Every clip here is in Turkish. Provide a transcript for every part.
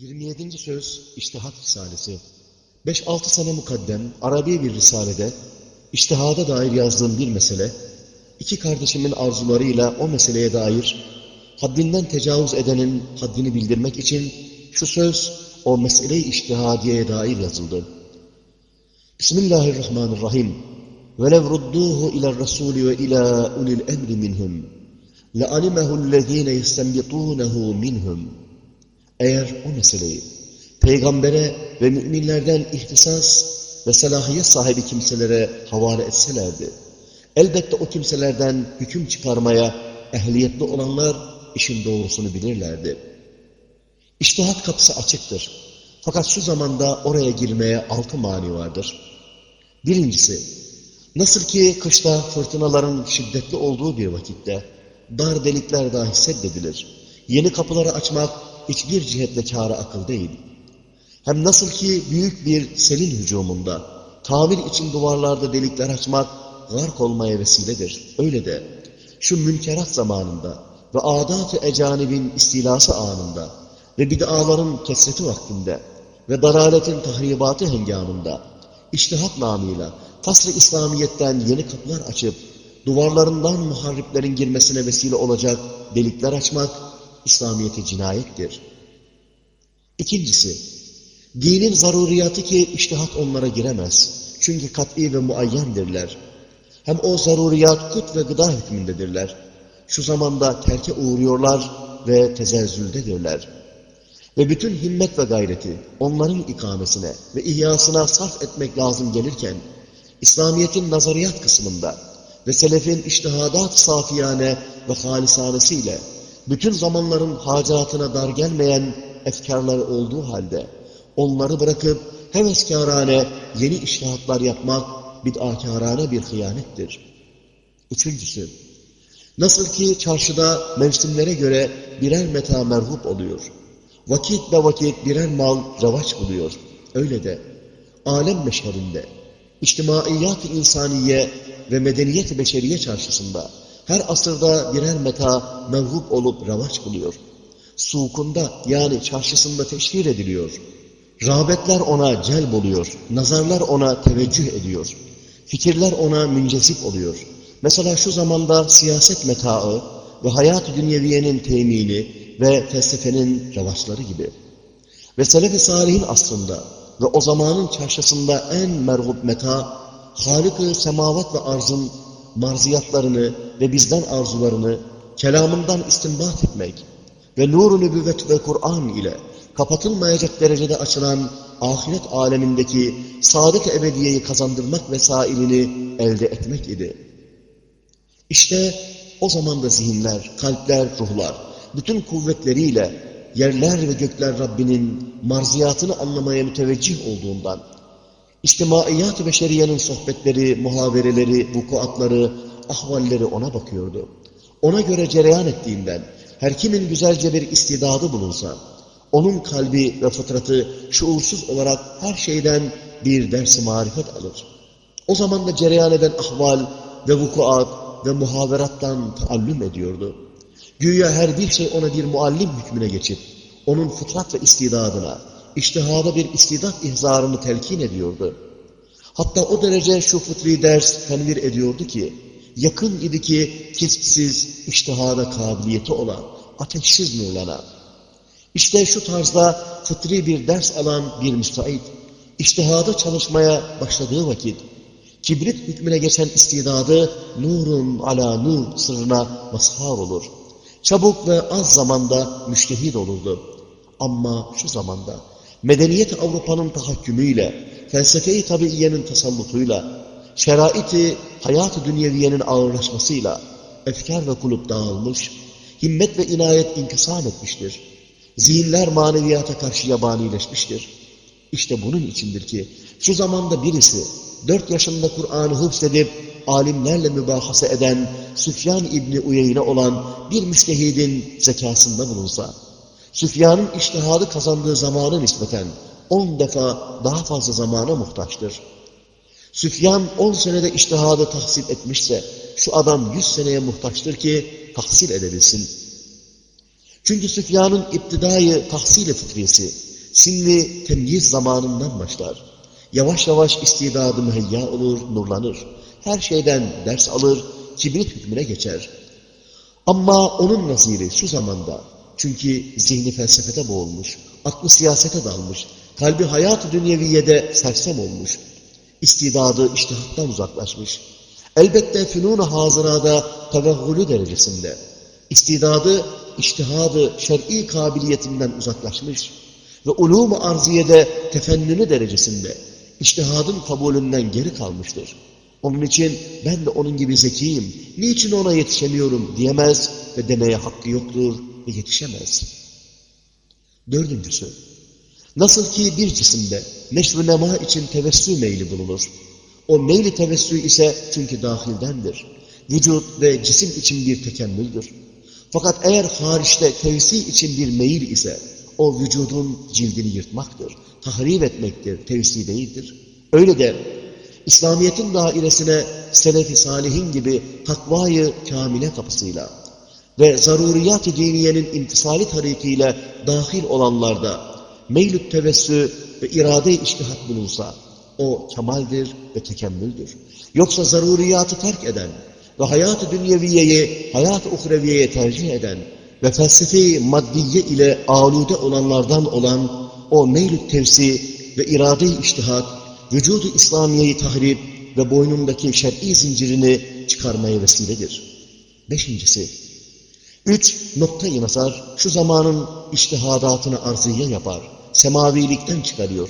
27. söz İştihat Risalesi 5-6 sene mukaddem Arabi bir risalede iştihada dair yazdığım bir mesele, iki kardeşimin arzularıyla o meseleye dair haddinden tecavüz edenin haddini bildirmek için şu söz o mesele-i iştihadiyeye dair yazıldı. Bismillahirrahmanirrahim. وَلَوْ رُدُّوهُ اِلَى الرَّسُولِ وَاِلَى اُلِي الْاَمْرِ مِنْهُمْ لَعَلِمَهُ الَّذ۪ينَ يَسْتَنْبِطُونَهُ مِنْهُمْ eğer o meseleyi peygambere ve müminlerden ihtisas ve selahiyet sahibi kimselere havale etselerdi, elbette o kimselerden hüküm çıkarmaya ehliyetli olanlar işin doğrusunu bilirlerdi. İştihat kapısı açıktır. Fakat şu zamanda oraya girmeye altı mani vardır. Birincisi, nasıl ki kışta fırtınaların şiddetli olduğu bir vakitte dar delikler dahi seddedilir. Yeni kapıları açmak hiçbir cihetle kârı akıl değil. Hem nasıl ki büyük bir selin hücumunda tamir için duvarlarda delikler açmak gark olmaya vesiledir. Öyle de şu münkerat zamanında ve adat-ı ecanibin istilası anında ve bid'aların kesreti vaktinde ve daraletin tahribatı hengamında iştihat namıyla kasr-ı İslamiyet'ten yeni kapılar açıp duvarlarından muharriplerin girmesine vesile olacak delikler açmak İslamiyet'e cinayettir. İkincisi, dinin zaruriyatı ki iştihat onlara giremez. Çünkü kat'i ve muayyendirler. Hem o zaruriyat kut ve gıda hükmündedirler. Şu zamanda terke uğruyorlar ve tezezzüldedirler. Ve bütün himmet ve gayreti onların ikamesine ve ihyasına sarf etmek lazım gelirken, İslamiyet'in nazariyat kısmında ve selefin iştihadat safiyane ve halisanesiyle bütün zamanların hacatına dar gelmeyen efkarları olduğu halde onları bırakıp heveskârane yeni iştihatlar yapmak bid'akârane bir hıyanettir. Üçüncüsü, nasıl ki çarşıda mevsimlere göre birer meta merhup oluyor, vakit ve vakit birer mal ravaç buluyor, öyle de alem meşherinde, içtimaiyat-ı insaniye ve medeniyet-i beşeriye çarşısında her asırda birer meta mevhup olup ravaç buluyor. Sukunda yani çarşısında teşhir ediliyor. Rağbetler ona celb oluyor. Nazarlar ona teveccüh ediyor. Fikirler ona müncesip oluyor. Mesela şu zamanda siyaset metaı ve hayat-ı dünyeviyenin temini ve felsefenin revaçları gibi. Ve selef-i salihin aslında ve o zamanın çarşısında en merhub meta, Halık-ı semavat ve arzın marziyatlarını ve bizden arzularını kelamından istinbat etmek ve nur-u nübüvvet ve Kur'an ile kapatılmayacak derecede açılan ahiret alemindeki saadet ebediyeyi kazandırmak vesailini elde etmek idi. İşte o zaman da zihinler, kalpler, ruhlar, bütün kuvvetleriyle yerler ve gökler Rabbinin marziyatını anlamaya müteveccih olduğundan, İçtimaiyat-ı beşeriyenin sohbetleri, muhavereleri, vukuatları, ahvalleri ona bakıyordu. Ona göre cereyan ettiğinden, her kimin güzelce bir istidadı bulunsa, onun kalbi ve fıtratı şuursuz olarak her şeyden bir ders-i marifet alır. O zaman da cereyan eden ahval ve vukuat ve muhaverattan taallüm ediyordu. Güya her bir şey ona bir muallim hükmüne geçip, onun fıtrat ve istidadına, iştihada bir istidat ihzarını telkin ediyordu. Hatta o derece şu fıtri ders tenvir ediyordu ki, yakın idi ki kesipsiz iştihada kabiliyeti olan, ateşsiz nurlana. İşte şu tarzda fıtri bir ders alan bir müstahit, iştihada çalışmaya başladığı vakit, kibrit hükmüne geçen istidadı nurun ala nur sırrına mazhar olur. Çabuk ve az zamanda müştehid olurdu. Ama şu zamanda medeniyet Avrupa'nın tahakkümüyle, felsefe-i tabiiyenin tasallutuyla, şerait-i hayat-ı dünyeviyenin ağırlaşmasıyla efkar ve kulüp dağılmış, himmet ve inayet inkısam etmiştir. Zihinler maneviyata karşı yabanileşmiştir. İşte bunun içindir ki şu zamanda birisi dört yaşında Kur'an'ı hıfzedip alimlerle mübahase eden Süfyan İbni Uyeyne olan bir müştehidin zekasında bulunsa, Süfyan'ın iştihadı kazandığı zamana nispeten on defa daha fazla zamana muhtaçtır. Süfyan on senede iştihadı tahsil etmişse, şu adam yüz seneye muhtaçtır ki tahsil edebilsin. Çünkü Süfyan'ın iptidayı tahsil-i fıtriyesi, sinni temyiz zamanından başlar. Yavaş yavaş istidadı müheyya olur, nurlanır. Her şeyden ders alır, kibrit hükmüne geçer. Ama onun naziri şu zamanda, çünkü zihni felsefete boğulmuş, aklı siyasete dalmış, kalbi hayat-ı dünyeviyede sersem olmuş, istidadı iştihattan uzaklaşmış. Elbette fünun-u hazırada tevehhülü derecesinde, istidadı, iştihadı, şer'i kabiliyetinden uzaklaşmış ve ulûm-u arziyede tefennünü derecesinde, iştihadın kabulünden geri kalmıştır. Onun için ben de onun gibi zekiyim, niçin ona yetişemiyorum diyemez ve demeye hakkı yoktur ve yetişemez. Dördüncüsü, nasıl ki bir cisimde neşr nema için tevessü meyli bulunur. O meyli tevessü ise çünkü dahildendir. Vücut ve cisim için bir tekemmüldür. Fakat eğer hariçte tevsi için bir meyil ise o vücudun cildini yırtmaktır, tahrip etmektir, tevsi değildir. Öyle de İslamiyet'in dairesine selef-i salihin gibi takvayı kamile kapısıyla ve zaruriyat-ı diniyenin imtisali tarikiyle dahil olanlarda meylü tevessü ve irade-i iştihat bulunsa o kemaldir ve tekemmüldür. Yoksa zaruriyatı terk eden ve hayat-ı dünyeviyeyi hayat-ı uhreviyeye tercih eden ve felsefi maddiye ile alude olanlardan olan o meylü tevsi ve irade-i iştihat vücudu İslamiye'yi tahrip ve boynundaki şer'i zincirini çıkarmaya vesiledir. Beşincisi, üç noktayı nazar şu zamanın iştihadatını arziye yapar, semavilikten çıkarıyor.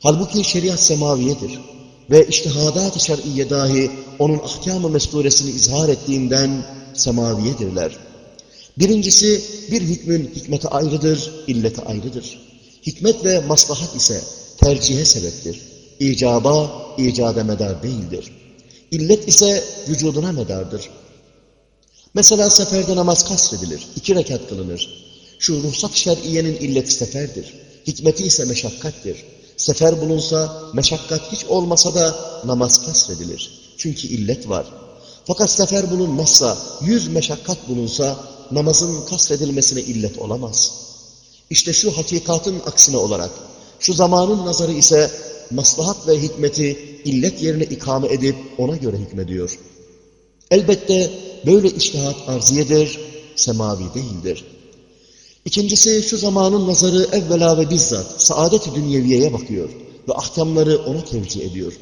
Halbuki şeriat semaviyedir ve iştihadat-ı şer'iye dahi onun ahkam-ı mesturesini izhar ettiğinden semaviyedirler. Birincisi, bir hükmün hikmeti ayrıdır, illeti ayrıdır. Hikmet ve maslahat ise tercihe sebeptir. İcaba, icada medar değildir. İllet ise vücuduna medardır. Mesela seferde namaz kasredilir, iki rekat kılınır. Şu ruhsat şer'iyenin illeti seferdir. Hikmeti ise meşakkattir. Sefer bulunsa, meşakkat hiç olmasa da namaz kasredilir. Çünkü illet var. Fakat sefer bulunmazsa, yüz meşakkat bulunsa, namazın kasredilmesine illet olamaz. İşte şu hakikatın aksine olarak, şu zamanın nazarı ise maslahat ve hikmeti illet yerine ikame edip ona göre hükmediyor. Elbette böyle iştihat arziyedir, semavi değildir. İkincisi şu zamanın nazarı evvela ve bizzat saadet-i dünyeviyeye bakıyor ve ahkamları ona tevcih ediyor.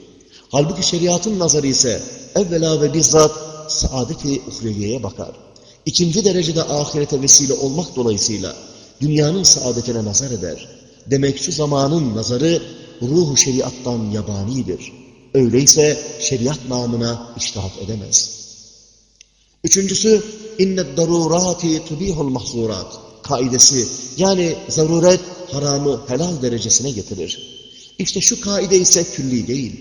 Halbuki şeriatın nazarı ise evvela ve bizzat saadet-i uhreviyeye bakar. İkinci derecede ahirete vesile olmak dolayısıyla dünyanın saadetine nazar eder. Demek şu zamanın nazarı ruhu şeriattan yabanidir. Öyleyse şeriat namına iştahat edemez. Üçüncüsü, innet darurati tubihul mahzurat kaidesi yani zaruret haramı helal derecesine getirir. İşte şu kaide ise külli değil.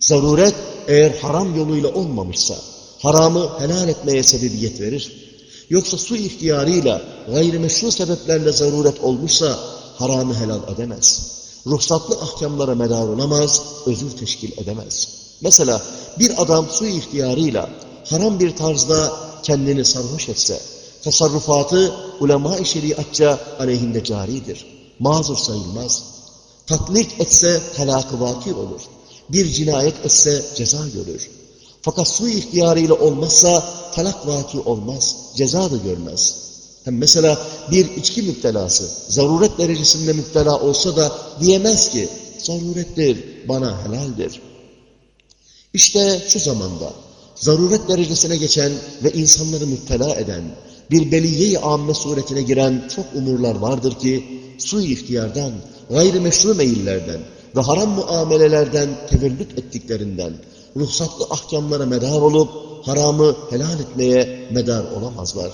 Zaruret eğer haram yoluyla olmamışsa haramı helal etmeye sebebiyet verir. Yoksa su ihtiyarıyla gayrimeşru sebeplerle zaruret olmuşsa haramı helal edemez ruhsatlı ahkamlara medar olamaz, özür teşkil edemez. Mesela bir adam su ihtiyarıyla haram bir tarzda kendini sarhoş etse, tasarrufatı ulema-i şeriatça aleyhinde caridir. Mazur sayılmaz. Tatlik etse talakı vakir olur. Bir cinayet etse ceza görür. Fakat su ihtiyarıyla olmazsa talak vaki olmaz, ceza da görmez. Hem mesela bir içki müptelası zaruret derecesinde müptela olsa da diyemez ki zarurettir, bana helaldir. İşte şu zamanda zaruret derecesine geçen ve insanları müptela eden, bir beliye-i amme suretine giren çok umurlar vardır ki, su ihtiyardan, gayrimeşru meyillerden ve haram muamelelerden tevellüt ettiklerinden, ruhsatlı ahkamlara medar olup, haramı helal etmeye medar olamazlar.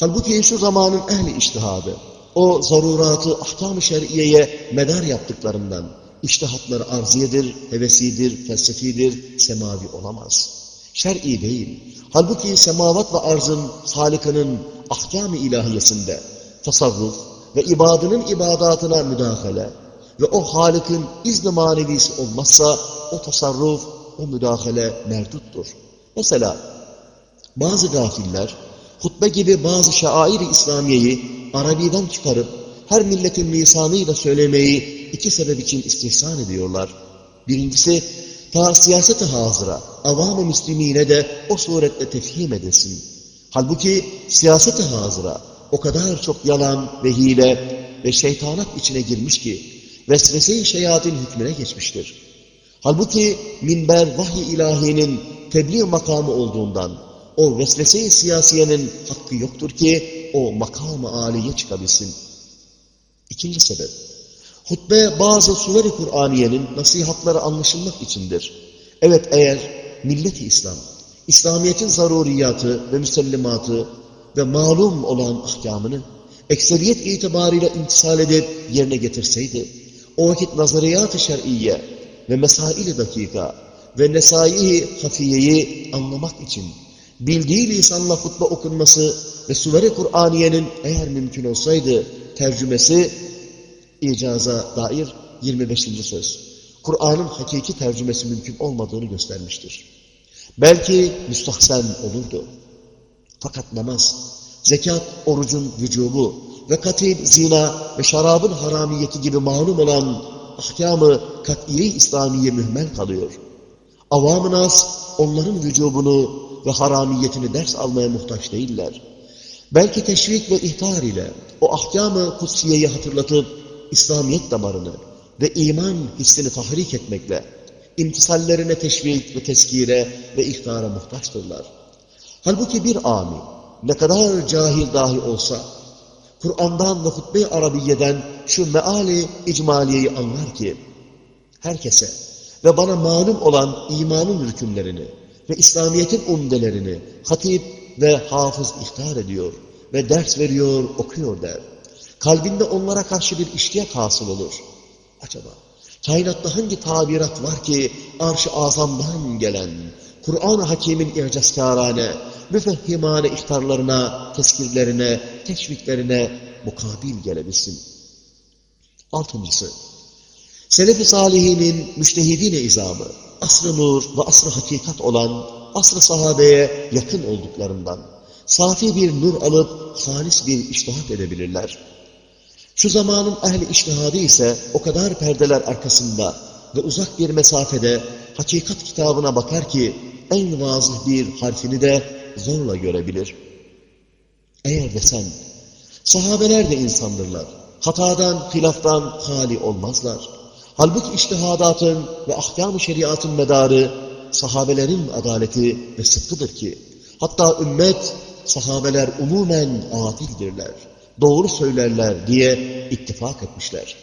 Halbuki şu zamanın ehli iştihadı, o zaruratı ahkam-ı şer'iyeye medar yaptıklarından, iştihatları arziyedir, hevesidir, felsefidir, semavi olamaz. Şer'i değil. Halbuki semavat ve arzın Halika'nın ahkam-ı ilahiyesinde tasarruf ve ibadının ibadatına müdahale ve o Halik'in izni manevisi olmazsa o tasarruf, o müdahale merduttur. Mesela bazı gafiller hutbe gibi bazı şair-i İslamiye'yi Arabi'den çıkarıp her milletin lisanıyla söylemeyi iki sebep için istihsan ediyorlar. Birincisi, ta siyaseti hazıra, avam-ı müslimine de o suretle tefhim edilsin. Halbuki siyaseti hazıra o kadar çok yalan ve hile ve şeytanat içine girmiş ki, vesvese-i şeyatin hükmüne geçmiştir. Halbuki minber vahiy ilahinin tebliğ makamı olduğundan, o vesvese-i siyasiyenin hakkı yoktur ki, o makam-ı âliye çıkabilsin. İkinci sebep, hutbe bazı suları Kur'aniyenin nasihatları anlaşılmak içindir. Evet eğer milleti İslam, İslamiyet'in zaruriyatı ve müsellimatı ve malum olan ahkamını ekseriyet itibariyle imtisal edip yerine getirseydi, o vakit nazariyat-ı şer'iyye ve mesail-i dakika ve nesai hafiyeyi anlamak için bildiği lisanla hutbe okunması ve suları Kur'aniyenin eğer mümkün olsaydı tercümesi icaza dair 25. söz. Kur'an'ın hakiki tercümesi mümkün olmadığını göstermiştir. Belki müstahsen olurdu. Fakat namaz, zekat, orucun vücubu ve katil, zina ve şarabın haramiyeti gibi malum olan ahkamı kat'iye İslamiye mühmel kalıyor. Avam-ı nas onların vücubunu ve haramiyetini ders almaya muhtaç değiller. Belki teşvik ve ihtar ile o ahkamı kutsiyeyi hatırlatıp İslamiyet damarını ve iman hissini tahrik etmekle imtisallerine teşvik ve teskire ve ihtara muhtaçtırlar. Halbuki bir ami ne kadar cahil dahi olsa Kur'an'dan ve hutbe-i Arabiye'den şu meali icmaliyeyi anlar ki herkese ve bana malum olan imanın rükünlerini ve İslamiyet'in umdelerini hatip ve hafız ihtar ediyor ve ders veriyor, okuyor der. Kalbinde onlara karşı bir iştiyak hasıl olur. Acaba kainatta hangi tabirat var ki arş-ı azamdan gelen Kur'an-ı Hakim'in i'cazkârâne, müfehhimâne ihtarlarına, teskirlerine, teşviklerine mukabil gelebilsin. Altıncısı, Selef-i Salihinin müştehidine izamı, asr-ı nur ve asr-ı hakikat olan asr-ı sahabeye yakın olduklarından, safi bir nur alıp halis bir iştihat edebilirler. Şu zamanın ehli iştihadı ise o kadar perdeler arkasında ve uzak bir mesafede hakikat kitabına bakar ki en vazih bir harfini de zorla görebilir. Eğer de sen, sahabeler de insandırlar, hatadan, hilaftan hali olmazlar. Halbuki iştihadatın ve ahkam-ı şeriatın medarı sahabelerin adaleti ve sıdkıdır ki, hatta ümmet sahabeler umumen adildirler, doğru söylerler diye ittifak etmişler.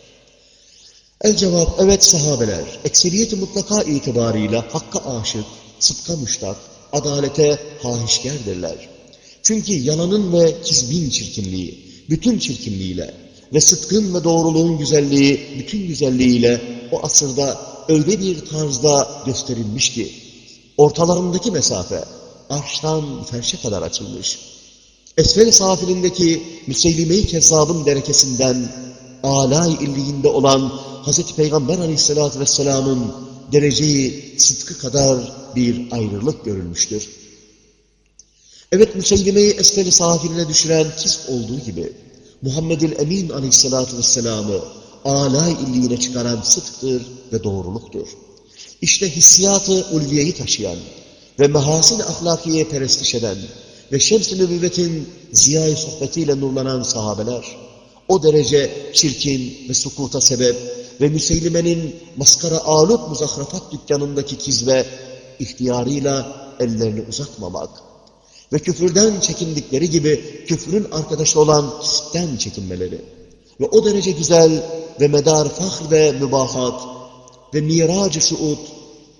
El cevap, evet sahabeler, ekseriyeti mutlaka itibarıyla hakka aşık, sıdka müştak, adalete hahişgerdirler. Çünkü yalanın ve kizbin çirkinliği, bütün çirkinliğiyle ve sıdkın ve doğruluğun güzelliği, bütün güzelliğiyle o asırda öyle bir tarzda gösterilmiş ki, ortalarındaki mesafe arştan ferşe kadar açılmış. Esfel-i safilindeki Müseylime-i Kezzab'ın derekesinden alay illiğinde olan Hz. Peygamber aleyhissalatü vesselamın dereceyi sıdkı kadar bir ayrılık görülmüştür. Evet Müseylime'yi esfel-i safiline düşüren kis olduğu gibi Muhammed'il Emin aleyhissalatü vesselamı alay illiğine çıkaran sıdktır ve doğruluktur. İşte hissiyatı ulviyeyi taşıyan ve mehasin ahlakiyeye perestiş eden ve şems-i nübüvvetin ziyayı sohbetiyle nurlanan sahabeler, o derece çirkin ve sukuta sebep ve Müseylime'nin maskara alut muzahrafat dükkanındaki kizve ihtiyarıyla ellerini uzatmamak ve küfürden çekindikleri gibi küfrün arkadaşı olan kisten çekinmeleri ve o derece güzel ve medar fahr ve mübahat ve mirac-ı şuut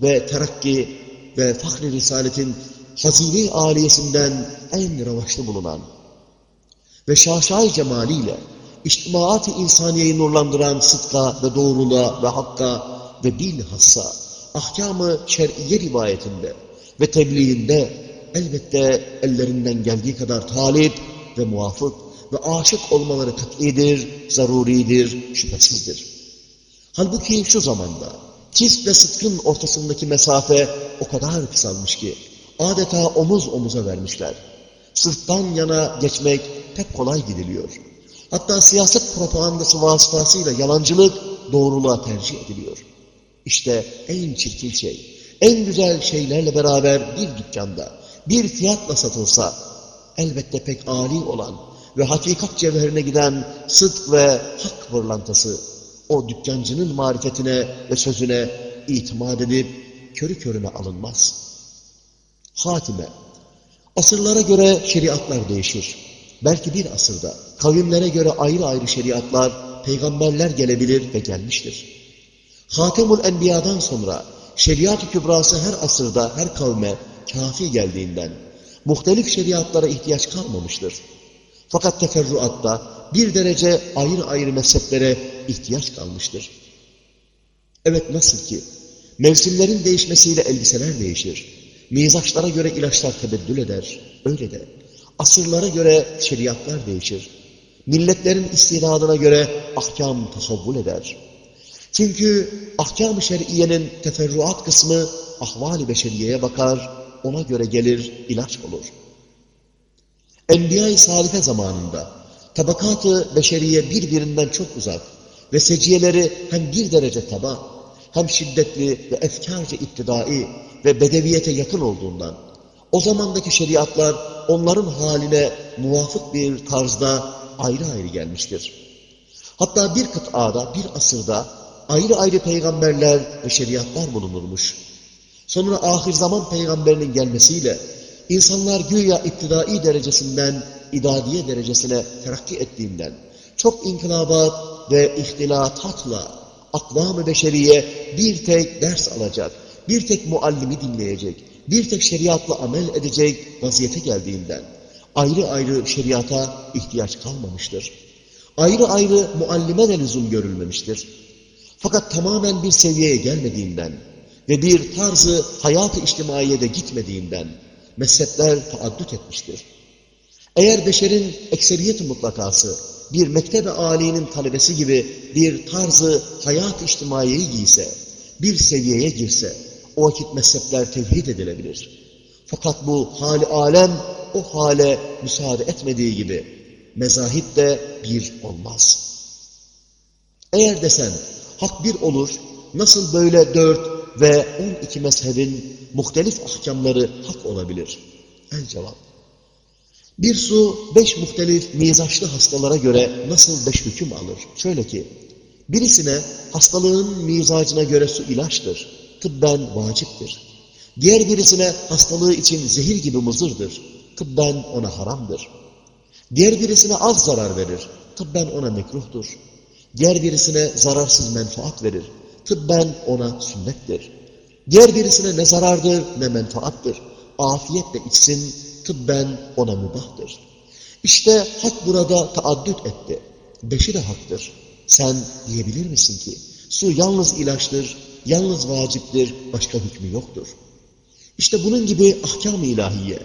ve terakki ve fahr-i risaletin hazine aliyesinden en revaçlı bulunan ve şaşay cemaliyle içtimaat-ı insaniyeyi nurlandıran sıdka ve doğruluğa ve hakka ve bilhassa ahkamı şer'iye rivayetinde ve tebliğinde elbette ellerinden geldiği kadar talip ve muvafık ve aşık olmaları kat'idir, zaruridir, şüphesizdir. Halbuki şu zamanda kis ve sıtkın ortasındaki mesafe o kadar kısalmış ki adeta omuz omuza vermişler. Sırttan yana geçmek pek kolay gidiliyor. Hatta siyaset propagandası vasıtasıyla yalancılık doğruluğa tercih ediliyor. İşte en çirkin şey, en güzel şeylerle beraber bir dükkanda, bir fiyatla satılsa, elbette pek âli olan ve hakikat cevherine giden sıdk ve hak pırlantası, o dükkancının marifetine ve sözüne itimat edip körü körüne alınmaz. Hatime, asırlara göre şeriatlar değişir. Belki bir asırda kavimlere göre ayrı ayrı şeriatlar, peygamberler gelebilir ve gelmiştir. Hatemul Enbiya'dan sonra şeriat-ı kübrası her asırda, her kavme kafi geldiğinden muhtelif şeriatlara ihtiyaç kalmamıştır. Fakat teferruatta bir derece ayrı ayrı mezheplere ihtiyaç kalmıştır. Evet nasıl ki mevsimlerin değişmesiyle elbiseler değişir. Mizaçlara göre ilaçlar tebeddül eder. Öyle de asırlara göre şeriatlar değişir. Milletlerin istidadına göre ahkam tahavvul eder. Çünkü ahkam-ı şer'iyenin teferruat kısmı ahval-i beşeriyeye bakar, ona göre gelir, ilaç olur. Enbiya-i Salife zamanında tabakat-ı beşeriye birbirinden çok uzak ve seciyeleri hem bir derece taba, hem şiddetli ve efkarca iktidai ve bedeviyete yakın olduğundan, o zamandaki şeriatlar onların haline muvafık bir tarzda ayrı ayrı gelmiştir. Hatta bir kıtada, bir asırda ayrı ayrı peygamberler ve şeriatlar bulunurmuş. Sonra ahir zaman peygamberinin gelmesiyle insanlar güya iktidai derecesinden idadiye derecesine terakki ettiğinden çok inkılabat ve ihtilatatla akvam-ı beşeriye bir tek ders alacak, bir tek muallimi dinleyecek, bir tek şeriatla amel edecek vaziyete geldiğinden ayrı ayrı şeriata ihtiyaç kalmamıştır. Ayrı ayrı muallime de lüzum görülmemiştir. Fakat tamamen bir seviyeye gelmediğinden ve bir tarzı hayat-ı içtimaiyede gitmediğinden mezhepler taaddüt etmiştir. Eğer beşerin ekseriyet mutlakası bir mektebe âlinin talebesi gibi bir tarzı hayat-ı içtimaiyeyi giyse, bir seviyeye girse, o vakit mezhepler tevhid edilebilir. Fakat bu hali alem o hale müsaade etmediği gibi mezahip de bir olmaz. Eğer desen hak bir olur, nasıl böyle dört ve on iki mezhebin muhtelif ahkamları hak olabilir? El cevap. Bir su beş muhtelif mizaçlı hastalara göre nasıl beş hüküm alır? Şöyle ki, birisine hastalığın mizacına göre su ilaçtır, tıbben vaciptir. Diğer birisine hastalığı için zehir gibi muzırdır, tıbben ona haramdır. Diğer birisine az zarar verir, tıbben ona mekruhtur. Diğer birisine zararsız menfaat verir, tıbben ona sünnettir. Diğer birisine ne zarardır ne menfaattır. Afiyetle içsin, tıbben ona mübahtır. İşte hak burada taaddüt etti. Beşi de haktır. Sen diyebilir misin ki su yalnız ilaçtır, yalnız vaciptir, başka hükmü yoktur. İşte bunun gibi ahkam-ı ilahiye,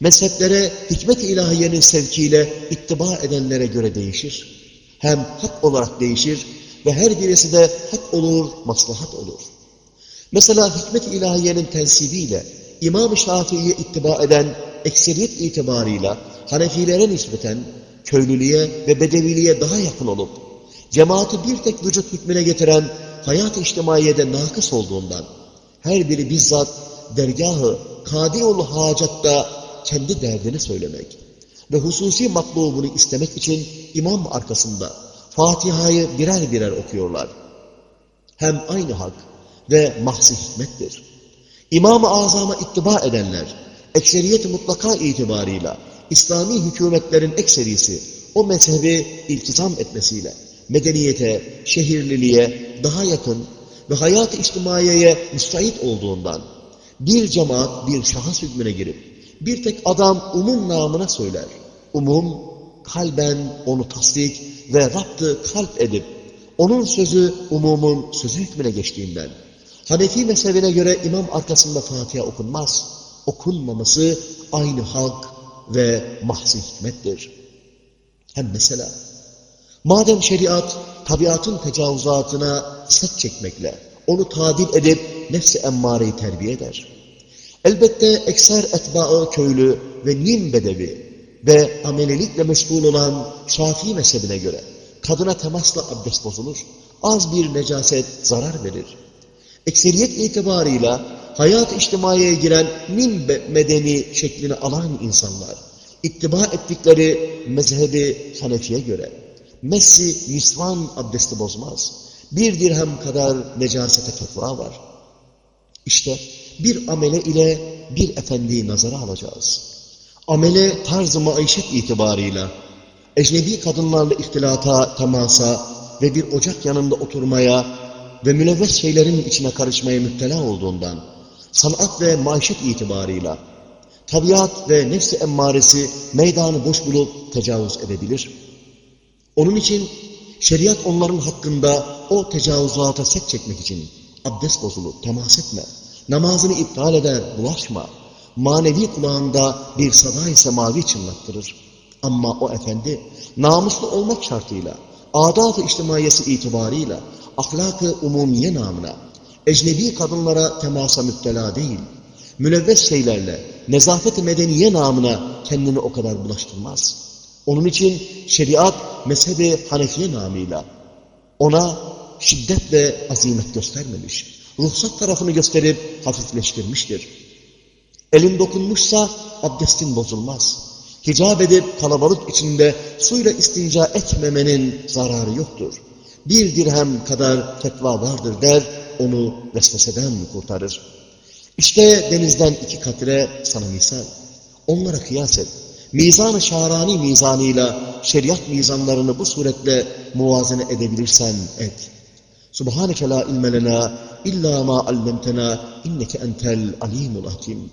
mezheplere hikmet-i ilahiyenin sevkiyle ittiba edenlere göre değişir. Hem hak olarak değişir ve her birisi de hak olur, maslahat olur. Mesela hikmet-i ilahiyenin tensibiyle İmam-ı Şafii'ye ittiba eden ekseriyet itibarıyla Hanefilere nispeten köylülüğe ve bedeviliğe daha yakın olup cemaati bir tek vücut hükmüne getiren hayat-ı içtimaiyede nakıs olduğundan her biri bizzat dergahı kadiolu hacatta kendi derdini söylemek ve hususi matlubunu istemek için imam arkasında Fatiha'yı birer birer okuyorlar. Hem aynı hak ve mahsi hikmettir. İmam-ı Azam'a ittiba edenler, ekseriyet mutlaka itibarıyla İslami hükümetlerin ekserisi o mezhebi iltizam etmesiyle medeniyete, şehirliliğe daha yakın ve hayat-ı içtimaiyeye müstahit olduğundan bir cemaat bir şahıs hükmüne girip bir tek adam umum namına söyler. Umum kalben onu tasdik ve raptı kalp edip onun sözü umumun sözü hükmüne geçtiğinden Hanefi mezhebine göre imam arkasında Fatiha okunmaz. Okunmaması aynı hak ve mahsi hikmettir. Hem mesela madem şeriat tabiatın tecavüzatına set çekmekle onu tadil edip nefsi emmareyi terbiye eder. Elbette ekser etbaı köylü ve nim bedevi ve amelelikle meşgul olan Şafii mezhebine göre kadına temasla abdest bozulur. Az bir necaset zarar verir. Ekseriyet itibarıyla hayat içtimaiye giren min medeni şeklini alan insanlar, ittiba ettikleri mezhebi Hanefi'ye göre, Messi nisvan abdesti bozmaz. Bir dirhem kadar necasete fetva var. İşte bir amele ile bir efendiyi nazara alacağız. Amele tarz-ı maişet itibarıyla, ecnebi kadınlarla ihtilata, temasa ve bir ocak yanında oturmaya ve mülevves şeylerin içine karışmaya müptela olduğundan, sanat ve maişet itibarıyla, tabiat ve nefsi emmaresi meydanı boş bulup tecavüz edebilir. Onun için şeriat onların hakkında o tecavüzata set çekmek için abdest bozulu, temas etme, namazını iptal eder, bulaşma, manevi kulağında bir saday semavi çınlattırır. Ama o efendi namuslu olmak şartıyla, adat-ı içtimaiyesi itibarıyla, ahlak-ı umumiye namına, ecnebi kadınlara temasa müptela değil, mülevves şeylerle, nezafet-i medeniye namına kendini o kadar bulaştırmaz. Onun için şeriat mezhebi Hanefiye namıyla ona şiddet ve azimet göstermemiş. Ruhsat tarafını gösterip hafifleştirmiştir. Elin dokunmuşsa abdestin bozulmaz. Hicab edip kalabalık içinde suyla istinca etmemenin zararı yoktur. Bir dirhem kadar fetva vardır der, onu vesveseden kurtarır. İşte denizden iki katre sana misal. Onlara kıyas et. Mizan-ı şarani mizanıyla şeriat mizanlarını bu suretle muvazene edebilirsen et. Subhaneke la ilme lena illa ma allemtena inneke entel alimul hakim.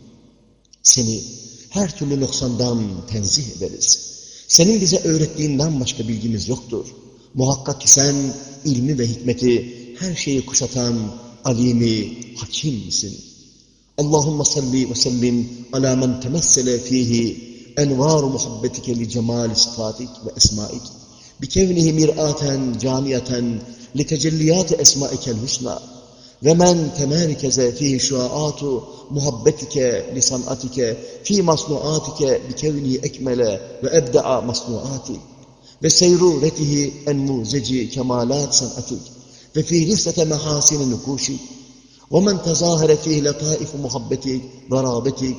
Seni her türlü noksandan tenzih ederiz. Senin bize öğrettiğinden başka bilgimiz yoktur. Muhakkak ki sen ilmi ve hikmeti her şeyi kuşatan alimi, hakimsin. Allahümme salli ve sellim ala men temessele fihi أنوار محبتك لجمال صفاتك وأسمائك بكونه مرآة جامعة لتجليات أسمائك الحسنى. ومن تمركز فيه شعاعات محبتك لصنعتك في مصنوعاتك بكونه أكمل وأبدع مصنوعاتك وسيرورته أنموذج كمالات صنعتك وفي رسة محاسن نقوشك ومن تظاهر فيه لطائف محبتك ورابتك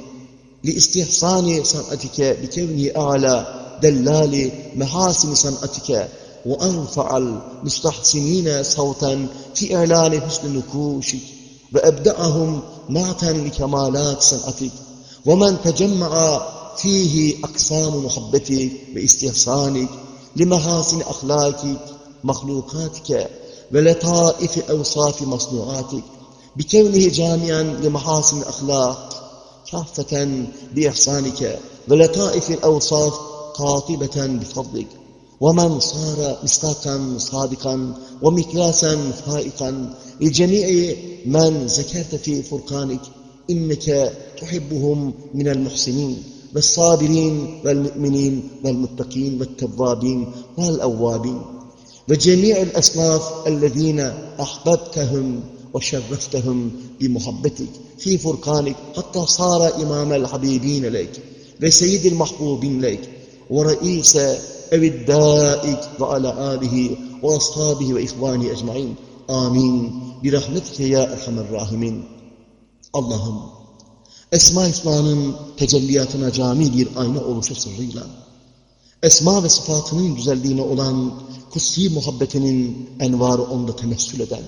لاستحسان صنعتك بكونه أعلى دلال محاسن صنعتك وأنفع المستحسنين صوتا في إعلان حسن نكوشك وأبدأهم نعتا لكمالات صنعتك. ومن تجمع فيه أقسام محبتك واستحسانك لمحاسن أخلاقك مخلوقاتك ولطائف أوصاف مصنوعاتك بكونه جامعا لمحاسن الأخلاق كافة بإحسانك ولطائف الأوصاف قاطبة بفضلك. ومن صار مصداقا صادقا ومكلاسا فائقا لجميع من ذكرت في فرقانك إنك تحبهم من المحسنين والصابرين والمؤمنين والمتقين والتوابين والأوابين. وجميع الأصناف الذين أحببتهم وشرفتهم بمحبتك في فرقانك حتى صار إمام الحبيبين لك وسيد المحبوبين لك ورئيس أودائك وعلى آله وأصحابه وإخوانه أجمعين آمين برحمتك يا أرحم الراحمين Allah'ım Esma-i Hüsna'nın tecelliyatına cami bir ayna oluşu sırrıyla Esma ve sıfatının güzelliğine olan kutsi muhabbetinin envarı onda temessül eden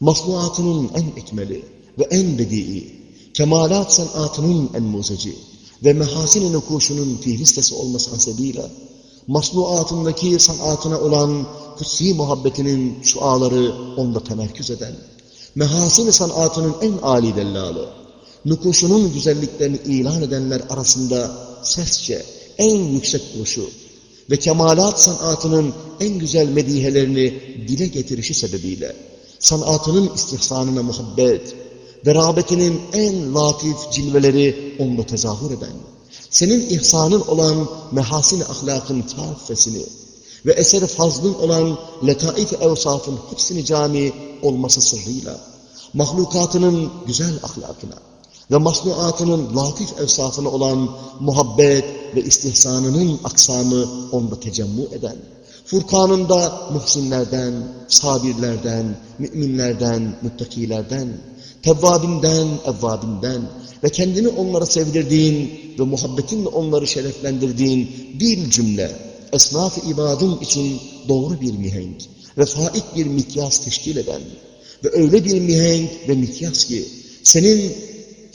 masnuatının en ekmeli ve en bedii, kemalat sanatının en muzeci ve mehasin-i nukuşunun fiilistesi olması hasebiyle, masnuatındaki sanatına olan kutsi muhabbetinin şuaları onda temerküz eden, mehasin-i sanatının en âli dellalı, nukuşunun güzelliklerini ilan edenler arasında sesçe en yüksek duruşu ve kemalat sanatının en güzel medihelerini dile getirişi sebebiyle, sanatının istihsanına muhabbet ve rağbetinin en latif cilveleri onda tezahür eden, senin ihsanın olan mehasin ahlakın kâffesini ve eser fazlın olan letaif-i evsafın hepsini cami olması sırrıyla, mahlukatının güzel ahlakına, ve masnuatının latif evsafına olan muhabbet ve istihsanının aksamı onda tecemmu eden, Furkanında muhsinlerden, sabirlerden, müminlerden, muttakilerden, tevvabinden, evvabinden ve kendini onlara sevdirdiğin ve muhabbetinle onları şereflendirdiğin bir cümle, esnaf-ı ibadın için doğru bir mihenk ve faik bir mikyas teşkil eden ve öyle bir mihenk ve mikyas ki senin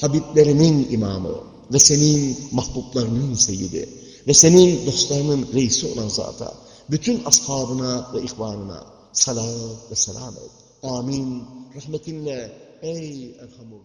Habiblerinin imamı ve senin mahbublarının seyyidi ve senin dostlarının reisi olan zata bütün ashabına ve ihvanına salat ve selam et. Amin. Rahmetinle ey Erhamur.